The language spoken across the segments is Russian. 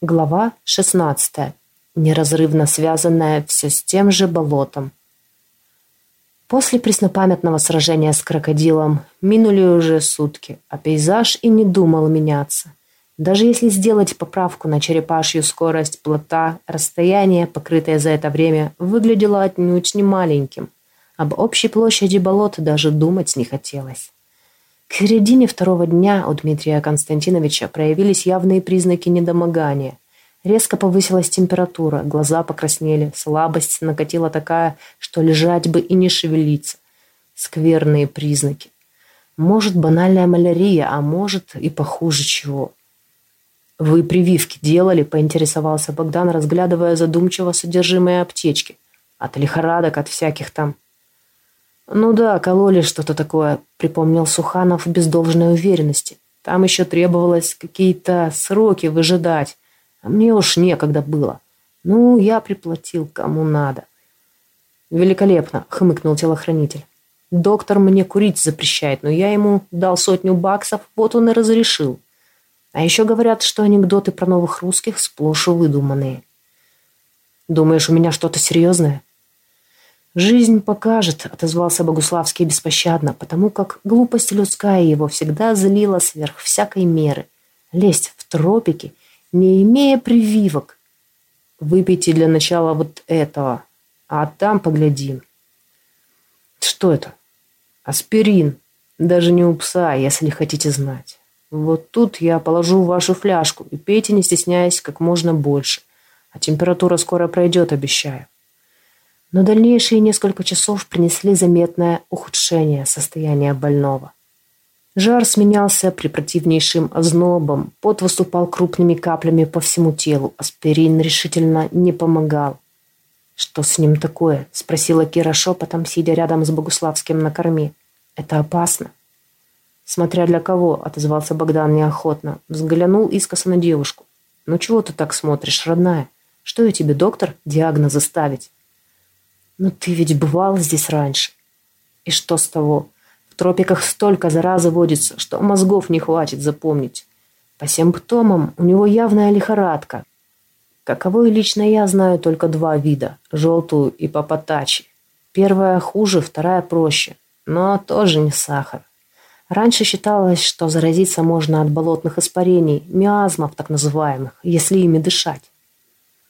Глава 16. Неразрывно связанная все с тем же болотом. После преснопамятного сражения с крокодилом минули уже сутки, а пейзаж и не думал меняться. Даже если сделать поправку на черепашью скорость плота, расстояние, покрытое за это время, выглядело отнюдь не маленьким. Об общей площади болот даже думать не хотелось. К середине второго дня у Дмитрия Константиновича проявились явные признаки недомогания. Резко повысилась температура, глаза покраснели, слабость накатила такая, что лежать бы и не шевелиться. Скверные признаки. Может, банальная малярия, а может и похуже чего. «Вы прививки делали?» – поинтересовался Богдан, разглядывая задумчиво содержимое аптечки. «От лихорадок, от всяких там». «Ну да, кололи что-то такое», — припомнил Суханов без должной уверенности. «Там еще требовалось какие-то сроки выжидать, а мне уж некогда было. Ну, я приплатил кому надо». «Великолепно», — хмыкнул телохранитель. «Доктор мне курить запрещает, но я ему дал сотню баксов, вот он и разрешил. А еще говорят, что анекдоты про новых русских сплошь выдуманные». «Думаешь, у меня что-то серьезное?» «Жизнь покажет», — отозвался Богуславский беспощадно, потому как глупость людская его всегда злила сверх всякой меры. Лезть в тропики, не имея прививок. Выпейте для начала вот этого, а там поглядим. Что это? Аспирин. Даже не у пса, если хотите знать. Вот тут я положу вашу фляжку и пейте, не стесняясь, как можно больше. А температура скоро пройдет, обещаю. Но дальнейшие несколько часов принесли заметное ухудшение состояния больного. Жар сменялся препротивнейшим ознобом, пот выступал крупными каплями по всему телу, аспирин решительно не помогал. «Что с ним такое?» – спросила Кира шепотом, сидя рядом с Богуславским на корме. «Это опасно». «Смотря для кого», – отозвался Богдан неохотно. Взглянул искоса на девушку. «Ну чего ты так смотришь, родная? Что я тебе, доктор, диагнозы ставить?» Но ты ведь бывал здесь раньше. И что с того? В тропиках столько заразы водится, что мозгов не хватит запомнить. По симптомам у него явная лихорадка. Каковой лично я знаю только два вида – желтую и папатачи. Первая хуже, вторая проще, но тоже не сахар. Раньше считалось, что заразиться можно от болотных испарений, миазмов так называемых, если ими дышать.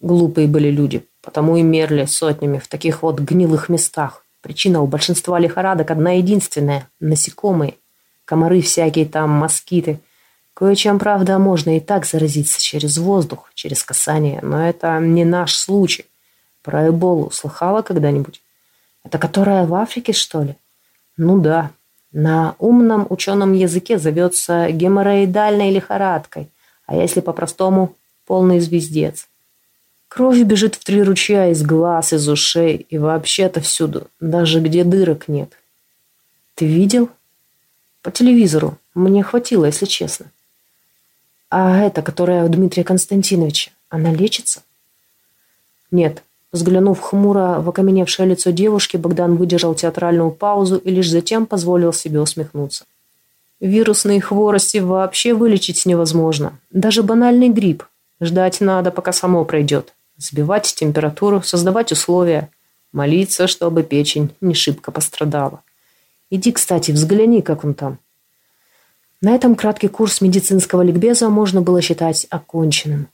Глупые были люди, потому и мерли сотнями в таких вот гнилых местах. Причина у большинства лихорадок одна единственная – насекомые. Комары всякие там, москиты. Кое-чем, правда, можно и так заразиться через воздух, через касание, но это не наш случай. Про эболу слыхала когда-нибудь? Это которая в Африке, что ли? Ну да. На умном ученом языке зовется геморроидальной лихорадкой, а если по-простому – полный звездец. Кровь бежит в три ручья из глаз, из ушей и вообще-то всюду, даже где дырок нет. Ты видел? По телевизору. Мне хватило, если честно. А эта, которая у Дмитрия Константиновича, она лечится? Нет. Взглянув хмуро в окаменевшее лицо девушки, Богдан выдержал театральную паузу и лишь затем позволил себе усмехнуться. Вирусные хворости вообще вылечить невозможно. Даже банальный грипп. Ждать надо, пока само пройдет сбивать температуру, создавать условия, молиться, чтобы печень не шибко пострадала. Иди, кстати, взгляни, как он там. На этом краткий курс медицинского ликбеза можно было считать оконченным.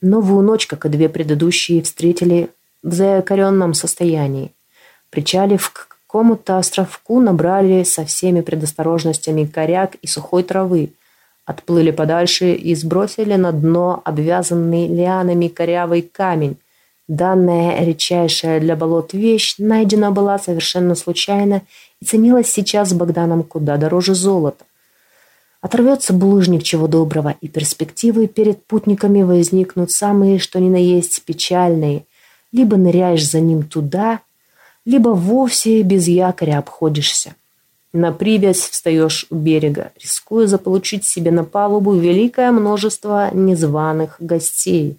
Новую ночь, как и две предыдущие, встретили в закоренном состоянии. Причалив к какому-то островку, набрали со всеми предосторожностями коряк и сухой травы, отплыли подальше и сбросили на дно обвязанный лианами корявый камень. Данная редчайшая для болот вещь найдена была совершенно случайно и ценилась сейчас Богданом куда дороже золота. Оторвется булыжник чего доброго, и перспективы перед путниками возникнут самые, что ни на есть, печальные. Либо ныряешь за ним туда, либо вовсе без якоря обходишься. На привязь встаешь у берега, рискуя заполучить себе на палубу великое множество незваных гостей.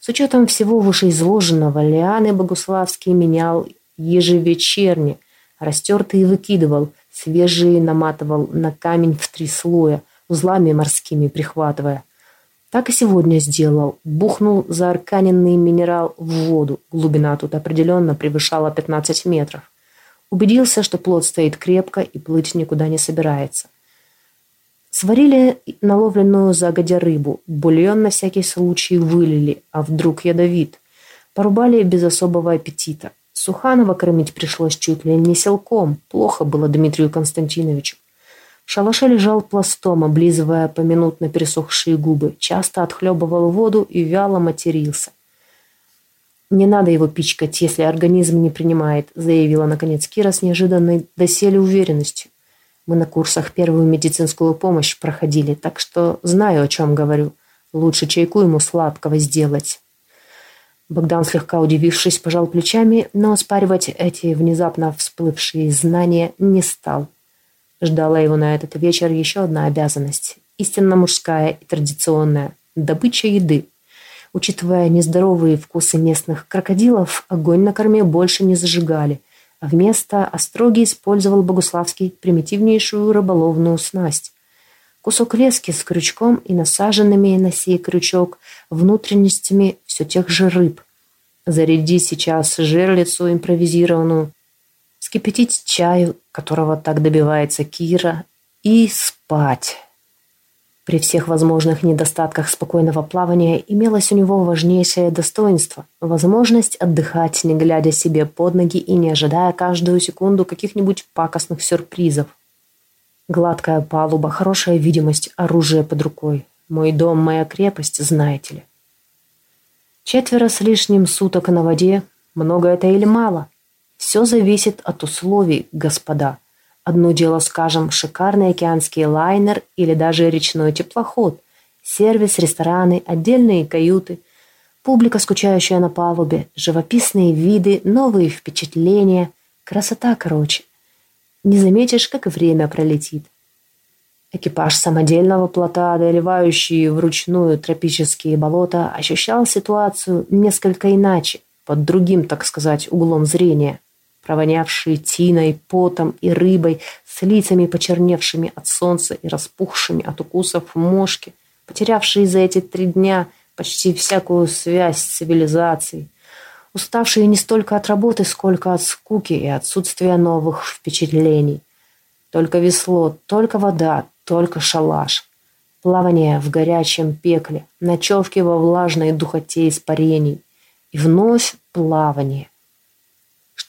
С учетом всего вышеизложенного, Лианы Богуславский менял ежевечерне, растертые выкидывал, свежие наматывал на камень в три слоя, узлами морскими прихватывая. Так и сегодня сделал. Бухнул заарканенный минерал в воду. Глубина тут определенно превышала 15 метров. Убедился, что плод стоит крепко и плыть никуда не собирается. Сварили наловленную загодя рыбу, бульон на всякий случай вылили, а вдруг ядовит. Порубали без особого аппетита. Суханова кормить пришлось чуть ли не селком. Плохо было Дмитрию Константиновичу. В шалаше лежал пластом, облизывая поминутно пересохшие губы, часто отхлебывал воду и вяло матерился. «Не надо его пичкать, если организм не принимает», заявила наконец Кира с неожиданной доселе уверенностью. «Мы на курсах первую медицинскую помощь проходили, так что знаю, о чем говорю. Лучше чайку ему сладкого сделать». Богдан, слегка удивившись, пожал плечами, но оспаривать эти внезапно всплывшие знания не стал. Ждала его на этот вечер еще одна обязанность, истинно мужская и традиционная – добыча еды. Учитывая нездоровые вкусы местных крокодилов, огонь на корме больше не зажигали, а вместо остроги использовал Богуславский примитивнейшую рыболовную снасть. Кусок лески с крючком и насаженными на сей крючок внутренностями все тех же рыб. Заряди сейчас жерлицу импровизированную, вскипятить чаю, которого так добивается Кира, и спать. При всех возможных недостатках спокойного плавания имелось у него важнейшее достоинство – возможность отдыхать, не глядя себе под ноги и не ожидая каждую секунду каких-нибудь пакостных сюрпризов. Гладкая палуба, хорошая видимость, оружие под рукой. Мой дом, моя крепость, знаете ли. Четверо с лишним суток на воде – много это или мало? Все зависит от условий, господа. Одно дело, скажем, шикарный океанский лайнер или даже речной теплоход, сервис, рестораны, отдельные каюты, публика, скучающая на палубе, живописные виды, новые впечатления. Красота, короче. Не заметишь, как время пролетит. Экипаж самодельного плота, одолевающий вручную тропические болота, ощущал ситуацию несколько иначе, под другим, так сказать, углом зрения провонявшие тиной, потом и рыбой, с лицами почерневшими от солнца и распухшими от укусов мошки, потерявшие за эти три дня почти всякую связь с цивилизацией, уставшие не столько от работы, сколько от скуки и отсутствия новых впечатлений. Только весло, только вода, только шалаш. Плавание в горячем пекле, ночевки во влажной духоте испарений. И вновь плавание.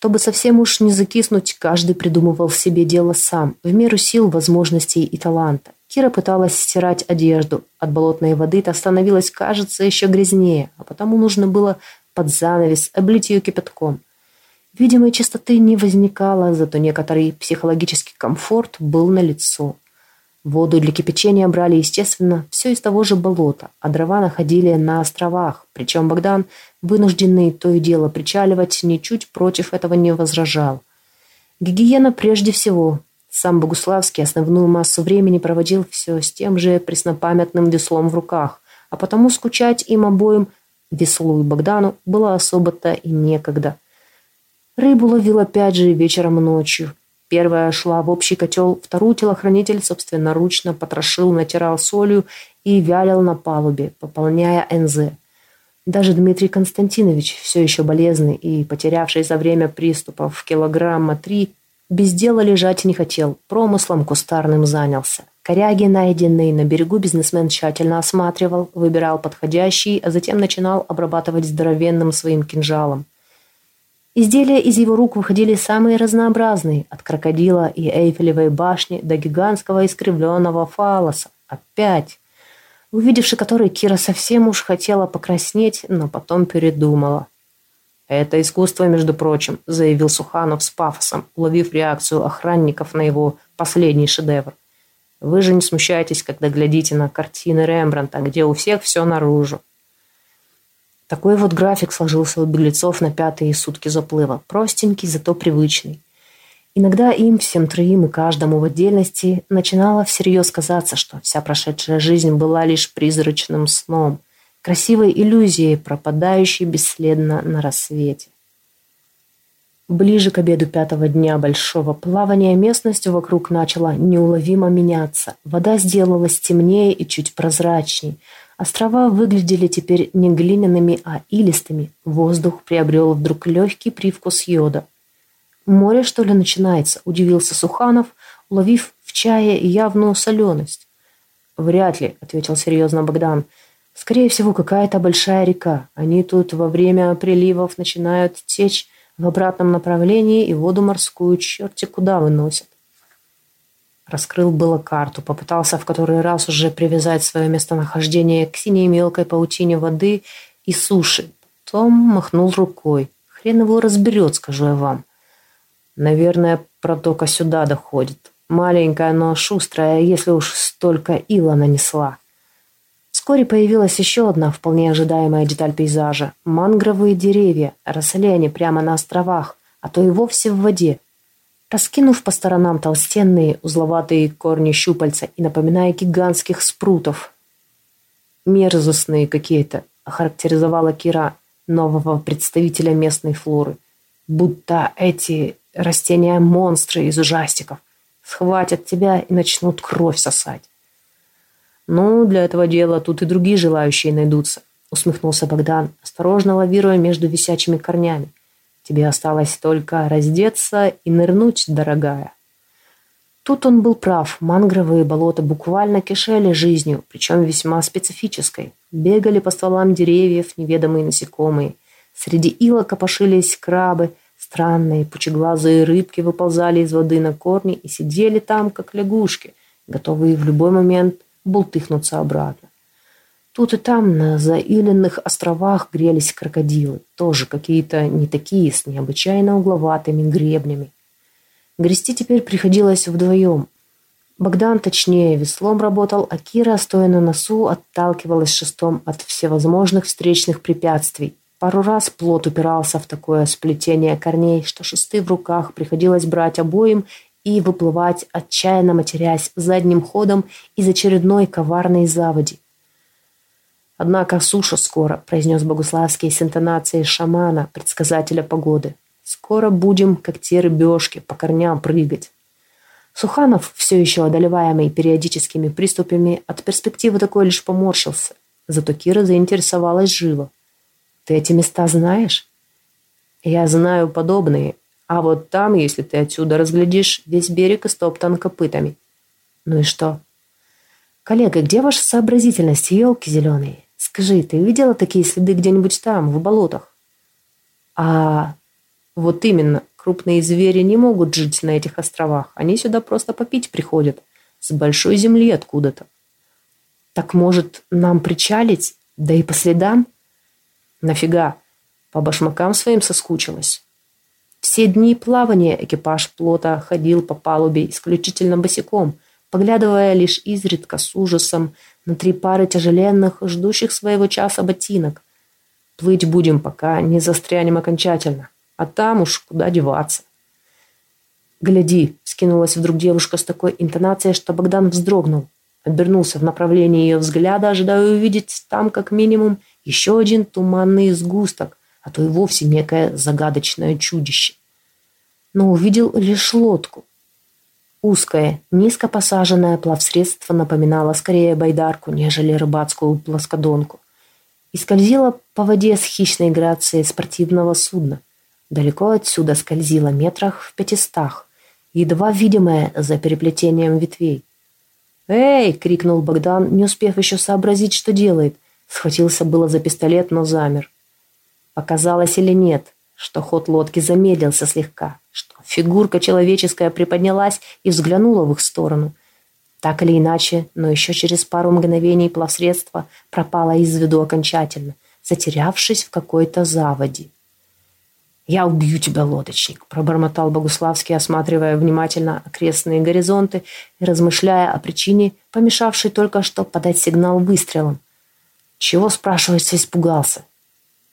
Чтобы совсем уж не закиснуть, каждый придумывал себе дело сам, в меру сил, возможностей и таланта. Кира пыталась стирать одежду. От болотной воды та становилась, кажется, еще грязнее, а потому нужно было под занавес облить ее кипятком. Видимой чистоты не возникало, зато некоторый психологический комфорт был налицо. Воду для кипячения брали, естественно, все из того же болота, а дрова находили на островах. Причем Богдан, вынужденный то и дело причаливать, ничуть против этого не возражал. Гигиена прежде всего. Сам Богуславский основную массу времени проводил все с тем же преснопамятным веслом в руках, а потому скучать им обоим, веслу и Богдану, было особо-то и некогда. Рыбу ловил опять же вечером и ночью. Первая шла в общий котел, вторую телохранитель собственноручно потрошил, натирал солью и вялил на палубе, пополняя НЗ. Даже Дмитрий Константинович, все еще болезный и потерявший за время приступов килограмма три, без дела лежать не хотел, промыслом кустарным занялся. Коряги, найденные на берегу, бизнесмен тщательно осматривал, выбирал подходящий, а затем начинал обрабатывать здоровенным своим кинжалом. Изделия из его рук выходили самые разнообразные, от крокодила и Эйфелевой башни до гигантского искривленного фалоса. Опять! Увидевши который, Кира совсем уж хотела покраснеть, но потом передумала. «Это искусство, между прочим», — заявил Суханов с пафосом, уловив реакцию охранников на его последний шедевр. «Вы же не смущаетесь, когда глядите на картины Рембрандта, где у всех все наружу. Такой вот график сложился у беглецов на пятые сутки заплыва. Простенький, зато привычный. Иногда им, всем троим и каждому в отдельности, начинало всерьез казаться, что вся прошедшая жизнь была лишь призрачным сном, красивой иллюзией, пропадающей бесследно на рассвете. Ближе к обеду пятого дня большого плавания местность вокруг начала неуловимо меняться. Вода сделалась темнее и чуть прозрачней – Острова выглядели теперь не глиняными, а илистыми. Воздух приобрел вдруг легкий привкус йода. «Море, что ли, начинается?» – удивился Суханов, уловив в чае явную соленость. «Вряд ли», – ответил серьезно Богдан. «Скорее всего, какая-то большая река. Они тут во время приливов начинают течь в обратном направлении и воду морскую черти куда выносят. Раскрыл было карту, попытался в который раз уже привязать свое местонахождение к синей мелкой паутине воды и суши. Потом махнул рукой. Хрен его разберет, скажу я вам. Наверное, протока сюда доходит. Маленькая, но шустрая, если уж столько ила нанесла. Вскоре появилась еще одна вполне ожидаемая деталь пейзажа. Мангровые деревья. Росли они прямо на островах, а то и вовсе в воде. Раскинув по сторонам толстенные, узловатые корни щупальца и напоминая гигантских спрутов. «Мерзостные какие-то», — охарактеризовала Кира нового представителя местной флоры. «Будто эти растения-монстры из ужастиков схватят тебя и начнут кровь сосать». «Ну, для этого дела тут и другие желающие найдутся», усмехнулся Богдан, осторожно лавируя между висячими корнями. «Тебе осталось только раздеться и нырнуть, дорогая». Тут он был прав. Мангровые болота буквально кишели жизнью, причем весьма специфической. Бегали по стволам деревьев неведомые насекомые. Среди ила копошились крабы, странные пучеглазые рыбки выползали из воды на корни и сидели там, как лягушки, готовые в любой момент бултыхнуться обратно. Тут и там на заиленных островах грелись крокодилы, тоже какие-то не такие, с необычайно угловатыми гребнями. Грести теперь приходилось вдвоем. Богдан точнее веслом работал, а Кира, стоя на носу, отталкивалась шестом от всевозможных встречных препятствий. Пару раз плот упирался в такое сплетение корней, что шесты в руках приходилось брать обоим и выплывать, отчаянно матерясь задним ходом из очередной коварной заводи. «Однако суша скоро», — произнес Богуславский с интонацией шамана, предсказателя погоды. «Скоро будем, как те рыбешки, по корням прыгать». Суханов, все еще одолеваемый периодическими приступами, от перспективы такой лишь поморщился. Зато Кира заинтересовалась живо. «Ты эти места знаешь?» «Я знаю подобные, а вот там, если ты отсюда разглядишь, весь берег истоптан копытами. Ну и что? Коллега, где ваша сообразительность, елки зеленые? Скажи, ты видела такие следы где-нибудь там, в болотах? А вот именно, крупные звери не могут жить на этих островах. Они сюда просто попить приходят. С большой земли откуда-то. Так может, нам причалить? Да и по следам? Нафига? По башмакам своим соскучилась. Все дни плавания экипаж плота ходил по палубе исключительно босиком, поглядывая лишь изредка с ужасом на три пары тяжеленных, ждущих своего часа ботинок. Плыть будем, пока не застрянем окончательно. А там уж куда деваться. «Гляди!» — скинулась вдруг девушка с такой интонацией, что Богдан вздрогнул. Обернулся в направлении ее взгляда, ожидая увидеть там, как минимум, еще один туманный сгусток, а то и вовсе некое загадочное чудище. Но увидел лишь лодку. Узкое, низко посаженное плавсредство напоминало скорее байдарку, нежели рыбацкую плоскодонку. И скользило по воде с хищной грацией спортивного судна. Далеко отсюда скользило метрах в пятистах, едва видимое за переплетением ветвей. «Эй!» — крикнул Богдан, не успев еще сообразить, что делает. Схватился было за пистолет, но замер. Показалось или нет, что ход лодки замедлился слегка, что фигурка человеческая приподнялась и взглянула в их сторону. Так или иначе, но еще через пару мгновений плавсредство пропало из виду окончательно, затерявшись в какой-то заводе. «Я убью тебя, лодочник», – пробормотал Богуславский, осматривая внимательно окрестные горизонты и размышляя о причине, помешавшей только что подать сигнал выстрелом. Чего, спрашивается, испугался?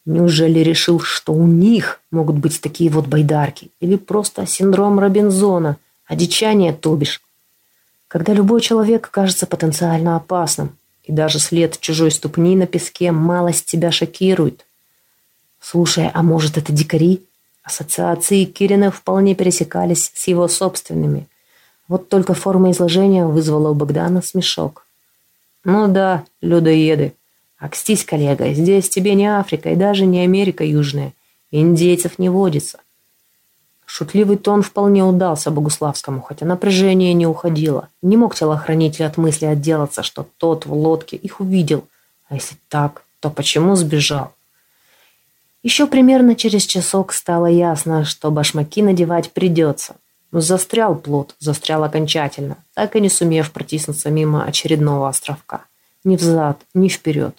Неужели решил, что у них могут быть такие вот байдарки? Или просто синдром Робинзона, одичание, то бишь? Когда любой человек кажется потенциально опасным, и даже след чужой ступни на песке малость тебя шокирует. Слушай, а может это дикари? Ассоциации Кирина вполне пересекались с его собственными. Вот только форма изложения вызвала у Богдана смешок. «Ну да, людоеды», Акстись, коллега, здесь тебе не Африка и даже не Америка Южная. Индейцев не водится. Шутливый тон вполне удался Богуславскому, хотя напряжение не уходило. Не мог телохранитель от мысли отделаться, что тот в лодке их увидел. А если так, то почему сбежал? Еще примерно через часок стало ясно, что башмаки надевать придется. Застрял плод, застрял окончательно, так и не сумев протиснуться мимо очередного островка. Ни взад, ни вперед.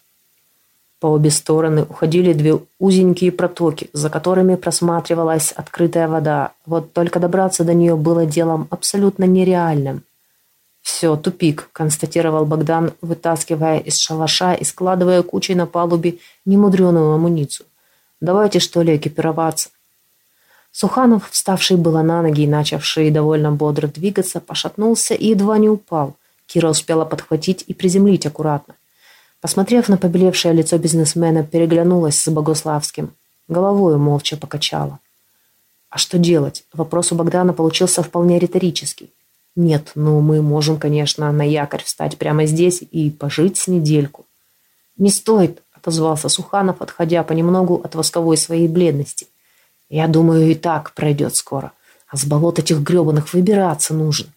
По обе стороны уходили две узенькие протоки, за которыми просматривалась открытая вода. Вот только добраться до нее было делом абсолютно нереальным. «Все, тупик», – констатировал Богдан, вытаскивая из шалаша и складывая кучей на палубе немудреную амуницию. «Давайте, что ли, экипироваться». Суханов, вставший было на ноги и начавший довольно бодро двигаться, пошатнулся и едва не упал. Кира успела подхватить и приземлить аккуратно. Посмотрев на побелевшее лицо бизнесмена, переглянулась с Богославским. Головою молча покачала. А что делать? Вопрос у Богдана получился вполне риторический. Нет, ну мы можем, конечно, на якорь встать прямо здесь и пожить с недельку. Не стоит, отозвался Суханов, отходя понемногу от восковой своей бледности. Я думаю, и так пройдет скоро. А с болот этих гребаных выбираться нужно.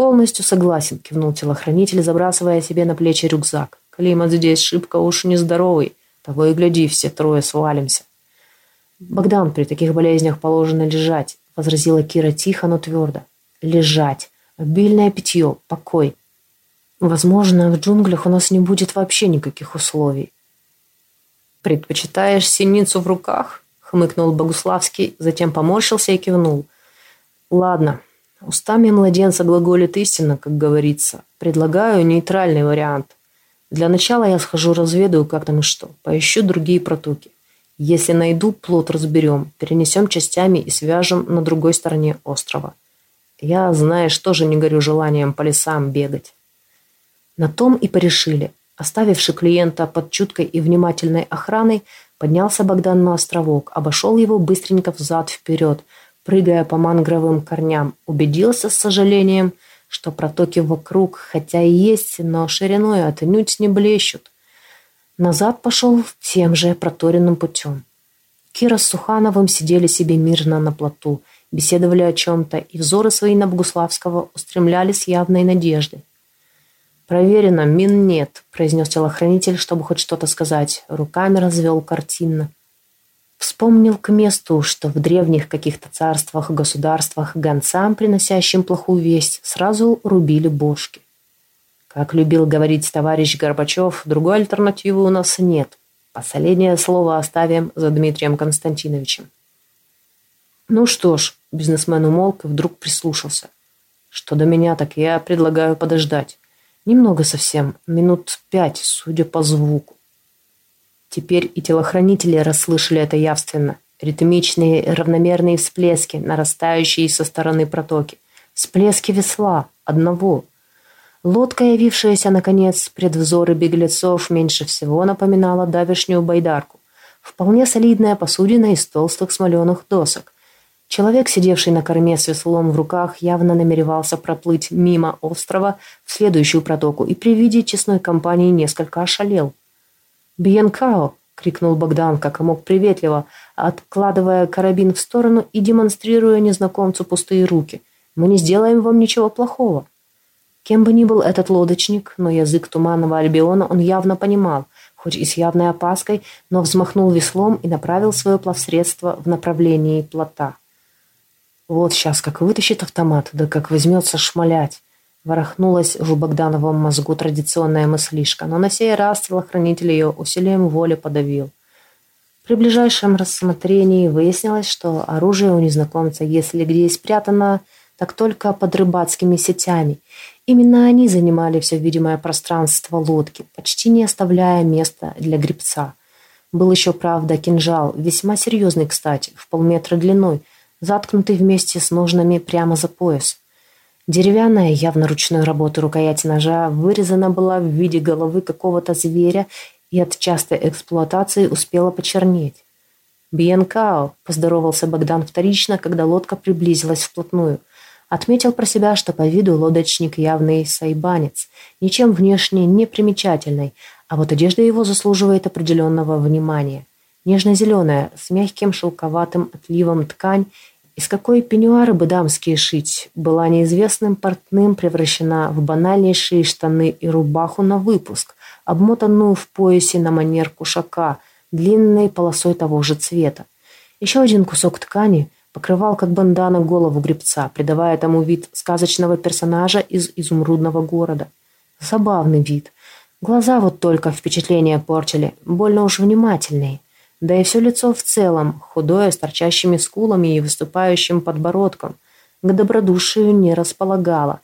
«Полностью согласен», – кивнул телохранитель, забрасывая себе на плечи рюкзак. «Климат здесь шибко уж нездоровый. Того и гляди, все трое свалимся». «Богдан, при таких болезнях положено лежать», – возразила Кира тихо, но твердо. «Лежать. Обильное питье. Покой. Возможно, в джунглях у нас не будет вообще никаких условий». «Предпочитаешь синицу в руках?» – хмыкнул Богуславский, затем поморщился и кивнул. «Ладно, Устами младенца глаголит истина, как говорится. Предлагаю нейтральный вариант. Для начала я схожу разведаю, как там и что. Поищу другие протоки. Если найду, плод разберем, перенесем частями и свяжем на другой стороне острова. Я, знаешь, тоже не горю желанием по лесам бегать. На том и порешили. Оставивший клиента под чуткой и внимательной охраной, поднялся Богдан на островок, обошел его быстренько взад-вперед – прыгая по мангровым корням, убедился с сожалением, что протоки вокруг, хотя и есть, но шириной отнюдь не блещут. Назад пошел тем же проторенным путем. Кира с Сухановым сидели себе мирно на плоту, беседовали о чем-то, и взоры свои на Богуславского устремляли с явной надеждой. «Проверено, мин нет», – произнес телохранитель, чтобы хоть что-то сказать. Руками развел картинно. Вспомнил к месту, что в древних каких-то царствах, государствах гонцам, приносящим плохую весть, сразу рубили бошки. Как любил говорить товарищ Горбачев, другой альтернативы у нас нет. Последнее слово оставим за Дмитрием Константиновичем. Ну что ж, бизнесмен умолк и вдруг прислушался. Что до меня, так я предлагаю подождать. Немного совсем, минут пять, судя по звуку. Теперь и телохранители расслышали это явственно. Ритмичные равномерные всплески, нарастающие со стороны протоки. Всплески весла, одного. Лодка, явившаяся, наконец, пред взоры беглецов, меньше всего напоминала давешнюю байдарку. Вполне солидная посудина из толстых смоленых досок. Человек, сидевший на корме с веслом в руках, явно намеревался проплыть мимо острова в следующую протоку и при виде честной компании несколько ошалел. «Бьенкао!» — крикнул Богдан, как и мог приветливо, откладывая карабин в сторону и демонстрируя незнакомцу пустые руки. «Мы не сделаем вам ничего плохого». Кем бы ни был этот лодочник, но язык туманного Альбиона он явно понимал, хоть и с явной опаской, но взмахнул веслом и направил свое плавсредство в направлении плота. Вот сейчас как вытащит автомат, да как возьмется шмалять. Ворохнулась в Богдановом мозгу традиционная мыслишка, но на сей раз телохранитель ее усилием воли подавил. При ближайшем рассмотрении выяснилось, что оружие у незнакомца, если где и спрятано, так только под рыбацкими сетями. Именно они занимали все видимое пространство лодки, почти не оставляя места для гребца. Был еще, правда, кинжал, весьма серьезный, кстати, в полметра длиной, заткнутый вместе с ножнами прямо за пояс. Деревянная, явно ручной работы рукоять ножа вырезана была в виде головы какого-то зверя и от частой эксплуатации успела почернеть. «Бьенкао», – поздоровался Богдан вторично, когда лодка приблизилась вплотную. Отметил про себя, что по виду лодочник явный сайбанец, ничем внешне не примечательный, а вот одежда его заслуживает определенного внимания. Нежно-зеленая, с мягким шелковатым отливом ткань, из какой пеньюары бы дамские шить, была неизвестным портным превращена в банальнейшие штаны и рубаху на выпуск, обмотанную в поясе на манер кушака, длинной полосой того же цвета. Еще один кусок ткани – покрывал как бандана голову гребца, придавая тому вид сказочного персонажа из изумрудного города. Забавный вид. Глаза вот только впечатление портили, больно уж внимательные. Да и все лицо в целом, худое, с торчащими скулами и выступающим подбородком, к добродушию не располагало.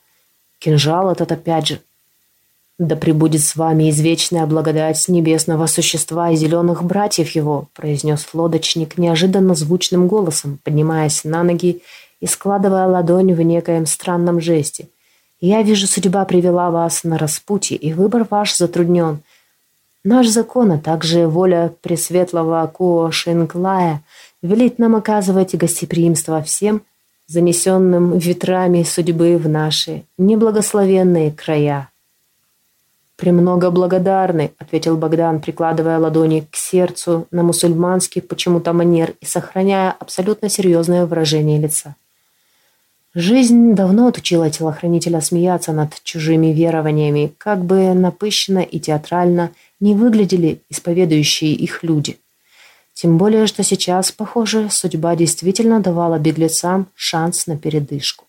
Кинжал этот опять же «Да пребудет с вами извечная благодать небесного существа и зеленых братьев его», произнес лодочник неожиданно звучным голосом, поднимаясь на ноги и складывая ладонь в некоем странном жесте. «Я вижу, судьба привела вас на распутье, и выбор ваш затруднен. Наш закон, а также воля Пресветлого Куо Шинклая велит нам оказывать гостеприимство всем, занесенным ветрами судьбы в наши неблагословенные края». «Премного благодарны», — ответил Богдан, прикладывая ладони к сердцу на мусульманский почему-то манер и сохраняя абсолютно серьезное выражение лица. Жизнь давно отучила телохранителя смеяться над чужими верованиями, как бы напыщенно и театрально не выглядели исповедующие их люди. Тем более, что сейчас, похоже, судьба действительно давала беглецам шанс на передышку.